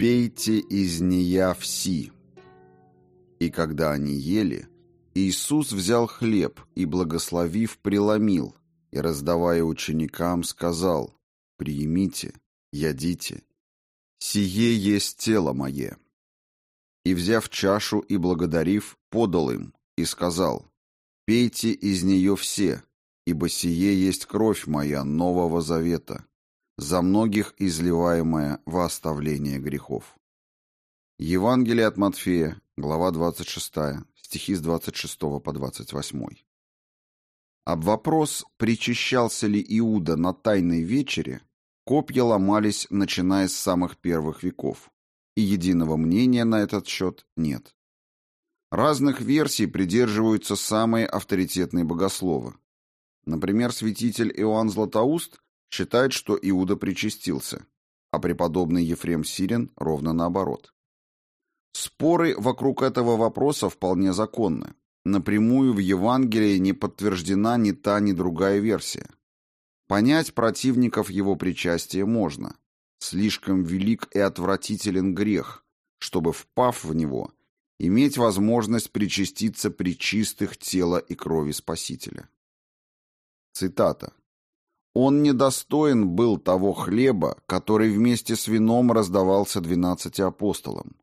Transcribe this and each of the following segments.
«Пейте из нея все». И когда они ели, Иисус взял хлеб и, благословив, преломил, и, раздавая ученикам, сказал, «Приимите, ядите, сие есть тело мое». И, взяв чашу и благодарив, подал им и сказал, «Пейте из нее все, ибо сие есть кровь моя нового завета, за многих изливаемая во оставление грехов». Евангелие от Матфея, глава 26, стихи с 26 по 28. Об вопрос, причащался ли Иуда на Тайной вечере, копья ломались, начиная с самых первых веков, и единого мнения на этот счет нет. Разных версий придерживаются самые авторитетные богословы. Например, святитель Иоанн Златоуст считает, что Иуда причастился, а преподобный Ефрем Сирин ровно наоборот. Споры вокруг этого вопроса вполне законны. Напрямую в Евангелии не подтверждена ни та, ни другая версия. Понять противников его причастия можно. Слишком велик и отвратителен грех, чтобы, впав в него, иметь возможность причаститься при чистых тела и крови Спасителя. Цитата. «Он недостоин был того хлеба, который вместе с вином раздавался двенадцати апостолам.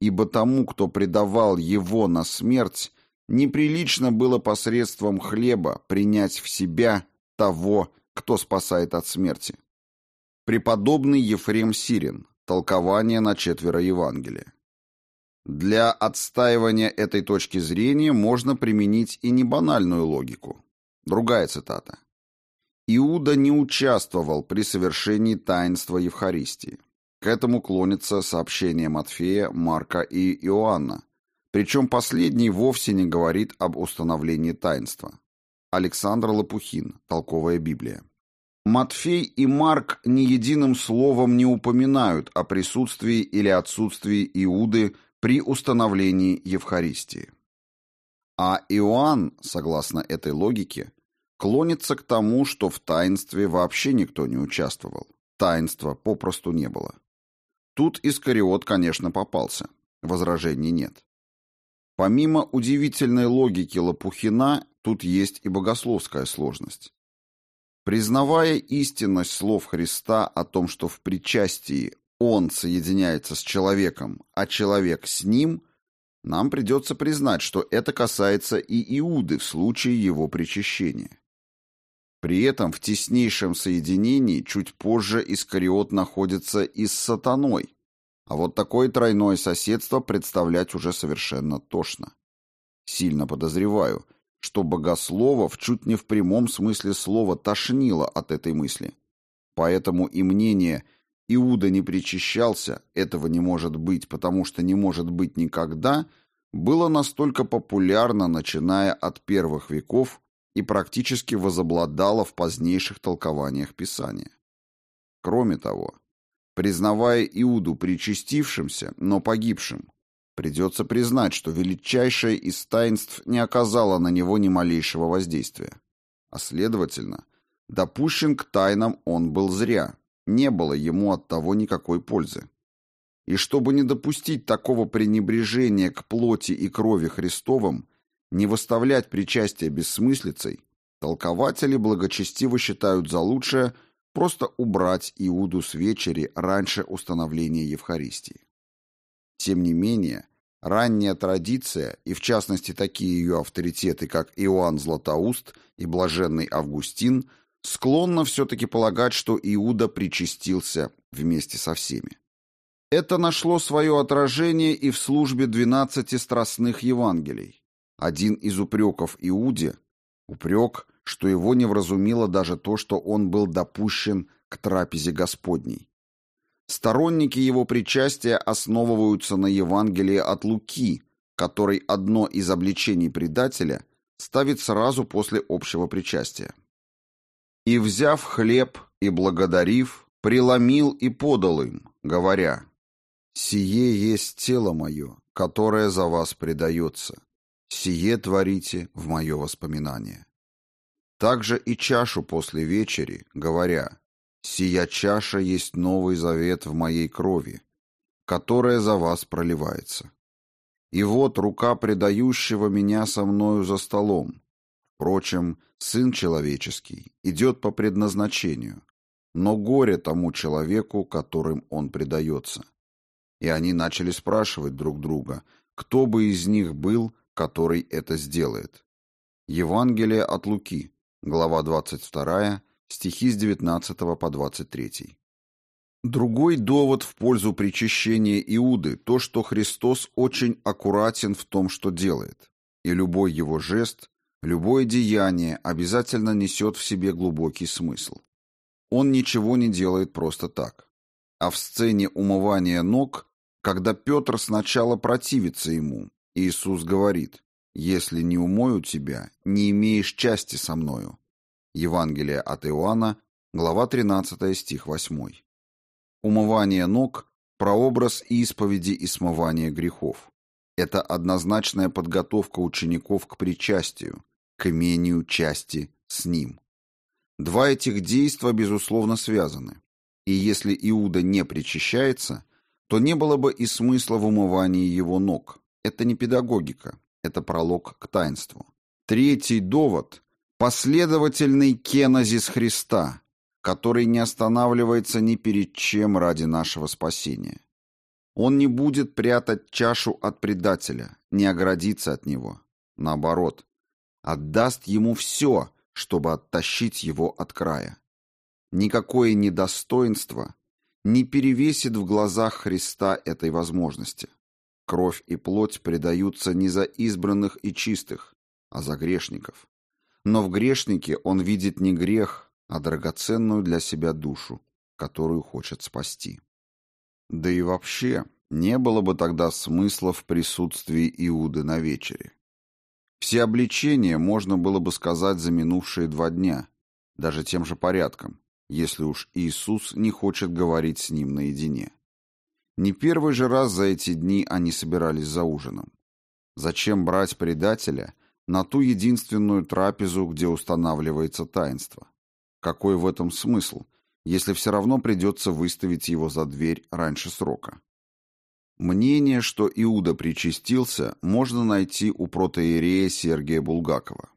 Ибо тому, кто предавал его на смерть, неприлично было посредством хлеба принять в себя того, кто спасает от смерти. Преподобный Ефрем Сирин. Толкование на четверо Евангелия. Для отстаивания этой точки зрения можно применить и небанальную логику. Другая цитата. Иуда не участвовал при совершении таинства Евхаристии. К этому клонится сообщение Матфея, Марка и Иоанна, причем последний вовсе не говорит об установлении таинства. Александр Лопухин, Толковая Библия. Матфей и Марк ни единым словом не упоминают о присутствии или отсутствии Иуды при установлении Евхаристии. А Иоанн, согласно этой логике, клонится к тому, что в таинстве вообще никто не участвовал. Таинства попросту не было. Тут Искариот, конечно, попался. Возражений нет. Помимо удивительной логики Лопухина, тут есть и богословская сложность. Признавая истинность слов Христа о том, что в причастии Он соединяется с человеком, а человек с Ним, нам придется признать, что это касается и Иуды в случае его причащения. При этом в теснейшем соединении чуть позже Искариот находится и с сатаной, а вот такое тройное соседство представлять уже совершенно тошно. Сильно подозреваю, что богословов чуть не в прямом смысле слова тошнило от этой мысли. Поэтому и мнение «Иуда не причащался, этого не может быть, потому что не может быть никогда» было настолько популярно, начиная от первых веков, и практически возобладало в позднейших толкованиях Писания. Кроме того, Признавая Иуду причастившимся, но погибшим, придется признать, что величайшее из таинств не оказало на него ни малейшего воздействия. А следовательно, допущен к тайнам он был зря, не было ему от того никакой пользы. И чтобы не допустить такого пренебрежения к плоти и крови Христовым, не выставлять причастие бессмыслицей, толкователи благочестиво считают за лучшее – просто убрать Иуду с вечери раньше установления Евхаристии. Тем не менее, ранняя традиция, и в частности такие ее авторитеты, как Иоанн Златоуст и Блаженный Августин, склонна все-таки полагать, что Иуда причастился вместе со всеми. Это нашло свое отражение и в службе двенадцати страстных Евангелий. Один из упреков Иуде, упрек – что его не вразумило даже то, что он был допущен к трапезе Господней. Сторонники его причастия основываются на Евангелии от Луки, который одно из обличений предателя ставит сразу после общего причастия. «И, взяв хлеб и благодарив, преломил и подал им, говоря, «Сие есть тело мое, которое за вас предается. Сие творите в мое воспоминание». Также и чашу после вечери, говоря, «Сия чаша есть новый завет в моей крови. которое за вас проливается. И вот рука предающего меня со мною за столом. Впрочем, Сын Человеческий идет по предназначению, но горе тому человеку, которым он предается. И они начали спрашивать друг друга, кто бы из них был, который это сделает. Евангелие от Луки, глава 22, стихи с 19 по 23. Другой довод в пользу причащения Иуды – то, что Христос очень аккуратен в том, что делает, и любой его жест, любое деяние обязательно несет в себе глубокий смысл. Он ничего не делает просто так. А в сцене умывания ног, когда Петр сначала противится ему, Иисус говорит «Если не умою тебя, не имеешь части со мною». Евангелие от Иоанна, глава 13, стих 8. Умывание ног – прообраз исповеди и смывания грехов. Это однозначная подготовка учеников к причастию, к имению части с ним. Два этих действа, безусловно, связаны. И если Иуда не причащается, то не было бы и смысла в умывании его ног. Это не педагогика, это пролог к таинству. Третий довод – последовательный кенозис Христа, который не останавливается ни перед чем ради нашего спасения. Он не будет прятать чашу от предателя, не оградиться от него. Наоборот, отдаст ему все – чтобы оттащить его от края. Никакое недостоинство не перевесит в глазах Христа этой возможности. Кровь и плоть предаются не за избранных и чистых, а за грешников. Но в грешнике он видит не грех, а драгоценную для себя душу, которую хочет спасти. Да и вообще, не было бы тогда смысла в присутствии Иуды на вечере. Все обличения можно было бы сказать за минувшие два дня, даже тем же порядком, если уж Иисус не хочет говорить с ним наедине. Не первый же раз за эти дни они собирались за ужином. Зачем брать предателя на ту единственную трапезу, где устанавливается таинство? Какой в этом смысл, если все равно придется выставить его за дверь раньше срока? Мнение, что Иуда причастился, можно найти у протоиерея Сергия Булгакова.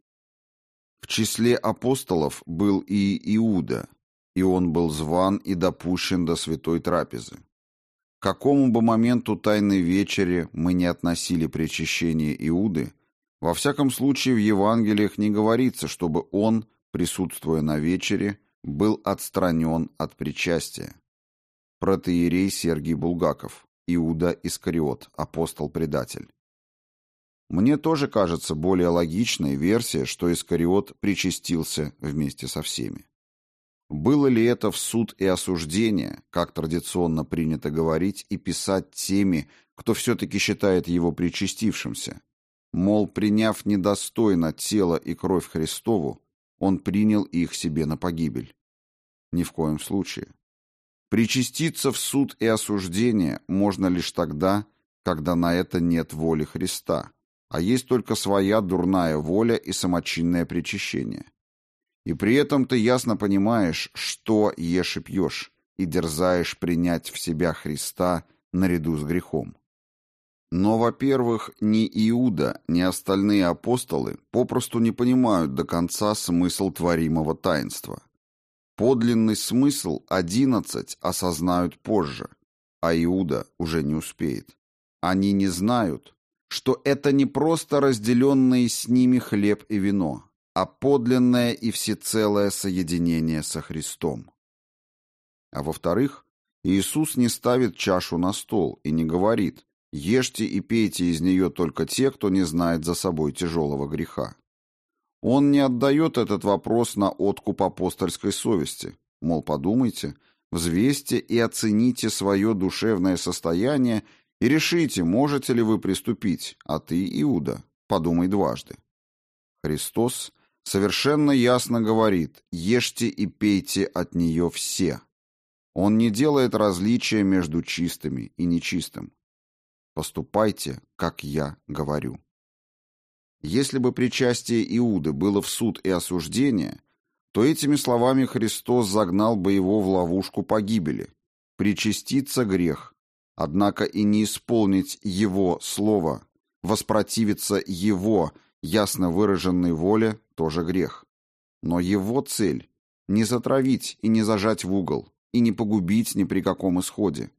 В числе апостолов был и Иуда, и он был зван и допущен до святой трапезы. К какому бы моменту Тайной Вечери мы не относили причащение Иуды, во всяком случае в Евангелиях не говорится, чтобы он, присутствуя на вечере, был отстранен от причастия. Протоиерей Сергий Булгаков Иуда Искариот, апостол-предатель. Мне тоже кажется более логичной версия, что Искариот причастился вместе со всеми. Было ли это в суд и осуждение, как традиционно принято говорить и писать теми, кто все-таки считает его причастившимся? Мол, приняв недостойно тело и кровь Христову, он принял их себе на погибель. Ни в коем случае. Причаститься в суд и осуждение можно лишь тогда, когда на это нет воли Христа, а есть только своя дурная воля и самочинное причащение. И при этом ты ясно понимаешь, что ешь и пьешь, и дерзаешь принять в себя Христа наряду с грехом. Но, во-первых, ни Иуда, ни остальные апостолы попросту не понимают до конца смысл творимого таинства. Подлинный смысл одиннадцать осознают позже, а Иуда уже не успеет. Они не знают, что это не просто разделенные с ними хлеб и вино, а подлинное и всецелое соединение со Христом. А во-вторых, Иисус не ставит чашу на стол и не говорит «Ешьте и пейте из нее только те, кто не знает за собой тяжелого греха». Он не отдает этот вопрос на откуп апостольской совести. Мол, подумайте, взвесьте и оцените свое душевное состояние и решите, можете ли вы приступить, а ты, Иуда, подумай дважды. Христос совершенно ясно говорит «Ешьте и пейте от нее все». Он не делает различия между чистыми и нечистым. Поступайте, как я говорю. Если бы причастие Иуды было в суд и осуждение, то этими словами Христос загнал бы его в ловушку погибели. Причаститься грех, однако и не исполнить его слово, воспротивиться его ясно выраженной воле тоже грех. Но его цель – не затравить и не зажать в угол, и не погубить ни при каком исходе.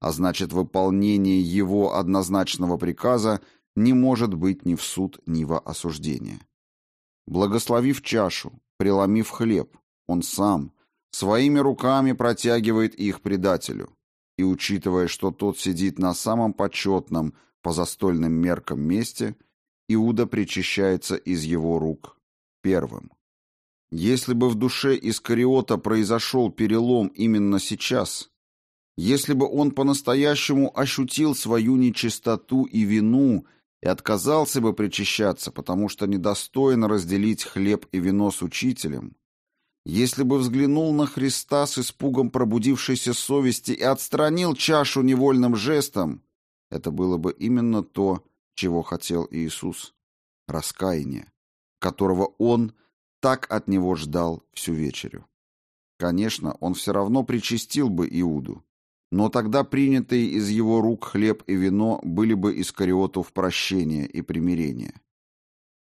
А значит, выполнение его однозначного приказа не может быть ни в суд, ни во осуждение. Благословив чашу, преломив хлеб, он сам своими руками протягивает их предателю. И, учитывая, что тот сидит на самом почетном по застольным меркам месте, Иуда причащается из его рук первым. Если бы в душе Искариота произошел перелом именно сейчас, если бы он по-настоящему ощутил свою нечистоту и вину и отказался бы причащаться, потому что недостойно разделить хлеб и вино с учителем, если бы взглянул на Христа с испугом пробудившейся совести и отстранил чашу невольным жестом, это было бы именно то, чего хотел Иисус — раскаяние, которого Он так от него ждал всю вечерю. Конечно, он все равно причастил бы Иуду, но тогда принятые из его рук хлеб и вино были бы Искариоту в прощение и примирение.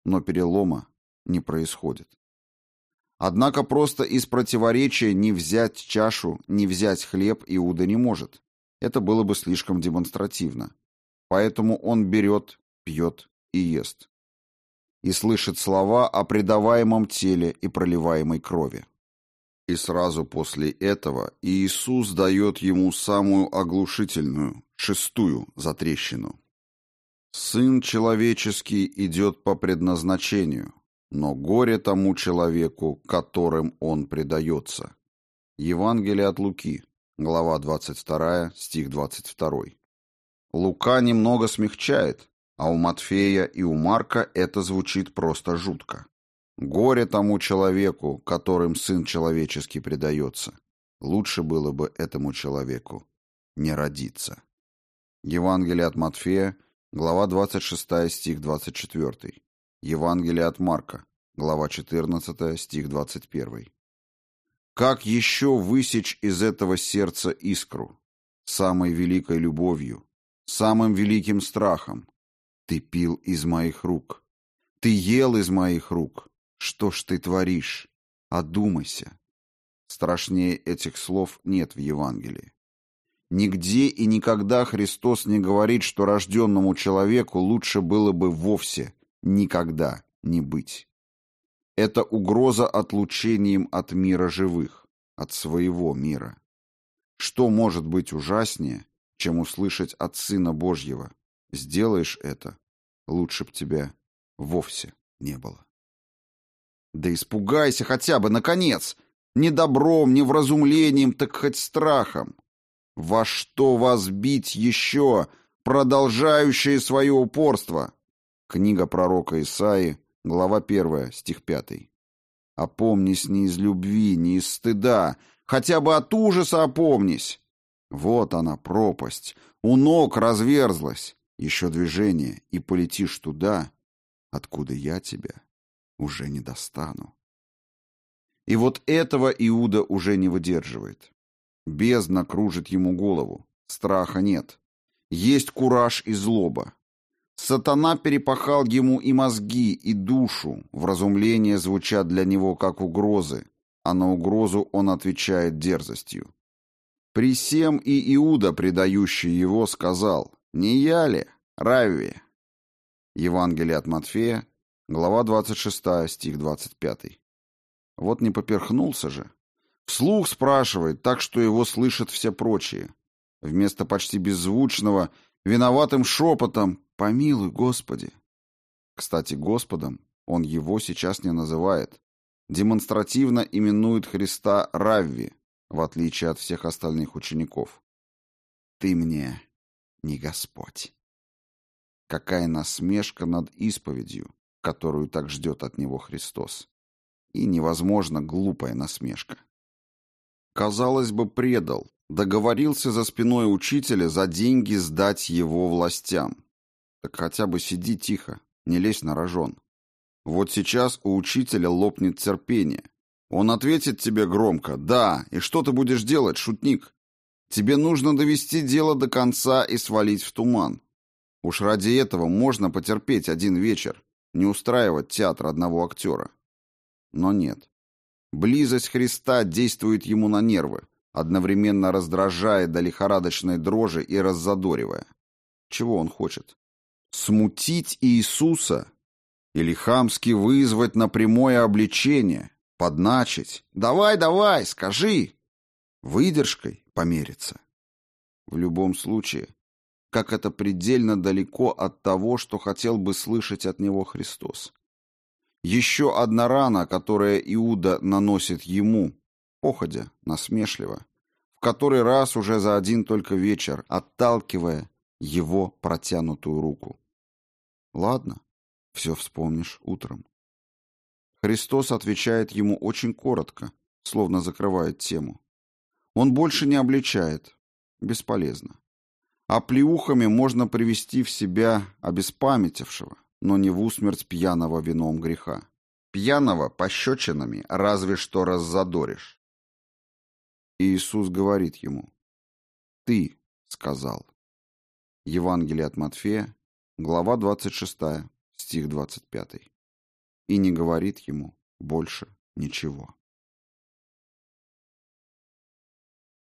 Но перелома не происходит. Однако просто из противоречия не взять чашу, не взять хлеб Иуда не может. Это было бы слишком демонстративно. Поэтому он берет, пьет и ест. И слышит слова о предаваемом теле и проливаемой крови. И сразу после этого Иисус дает ему самую оглушительную, шестую затрещину. «Сын человеческий идет по предназначению, но горе тому человеку, которым он предается. Евангелие от Луки, глава 22, стих 22. Лука немного смягчает, а у Матфея и у Марка это звучит просто жутко. Горе тому человеку, которым Сын Человеческий предается. Лучше было бы этому человеку не родиться. Евангелие от Матфея, глава 26, стих 24. Евангелие от Марка, глава 14, стих 21. Как еще высечь из этого сердца искру? Самой великой любовью, самым великим страхом. Ты пил из моих рук. Ты ел из моих рук. Что ж ты творишь? Одумайся. Страшнее этих слов нет в Евангелии. Нигде и никогда Христос не говорит, что рожденному человеку лучше было бы вовсе никогда не быть. Это угроза отлучением от мира живых, от своего мира. Что может быть ужаснее, чем услышать от Сына Божьего? Сделаешь это, лучше б тебя вовсе не было. Да испугайся хотя бы, наконец! Не добром, не вразумлением, так хоть страхом. Во что вас бить еще, продолжающее свое упорство? Книга пророка Исаии, глава 1, стих 5. Опомнись не из любви, не из стыда, хотя бы от ужаса опомнись. Вот она, пропасть, у ног разверзлась. Еще движение, и полетишь туда, откуда я тебя уже не достану. И вот этого Иуда уже не выдерживает. Бездна кружит ему голову, страха нет. Есть кураж и злоба. Сатана перепахал ему и мозги, и душу, вразумления звучат для него как угрозы, а на угрозу он отвечает дерзостью. При всем и Иуда, предающий его, сказал, «Не я ли, Равви?» Евангелие от Матфея, глава 26, стих 25. Вот не поперхнулся же. Вслух спрашивает, так что его слышат все прочие. Вместо почти беззвучного, виноватым шепотом «Помилуй, Господи!». Кстати, Господом он его сейчас не называет. Демонстративно именует Христа Равви, в отличие от всех остальных учеников. «Ты мне не Господь». Какая насмешка над исповедью, которую так ждет от него Христос. И невозможно глупая насмешка. Казалось бы, предал, договорился за спиной учителя за деньги сдать его властям. Так хотя бы сиди тихо, не лезь на рожон. Вот сейчас у учителя лопнет терпение. Он ответит тебе громко «Да, и что ты будешь делать, шутник?» Тебе нужно довести дело до конца и свалить в туман. Уж ради этого можно потерпеть один вечер, не устраивать театр одного актера. Но нет. Близость Христа действует ему на нервы, одновременно раздражая до лихорадочной дрожи и раззадоривая. Чего он хочет? Смутить Иисуса или хамски вызвать на прямое обличение, подначить. «Давай, давай, скажи!» Выдержкой помериться. В любом случае, как это предельно далеко от того, что хотел бы слышать от него Христос. Еще одна рана, которая Иуда наносит ему, походя, насмешливо, в который раз уже за один только вечер, отталкивая его протянутую руку. Ладно, все вспомнишь утром. Христос отвечает ему очень коротко, словно закрывает тему. Он больше не обличает. Бесполезно. А плеухами можно привести в себя обеспамятившего, но не в усмерть пьяного вином греха. Пьяного пощечинами разве что раззадоришь. И Иисус говорит ему, «Ты сказал». Евангелие от Матфея, глава 26, стих 25. И не говорит ему больше ничего.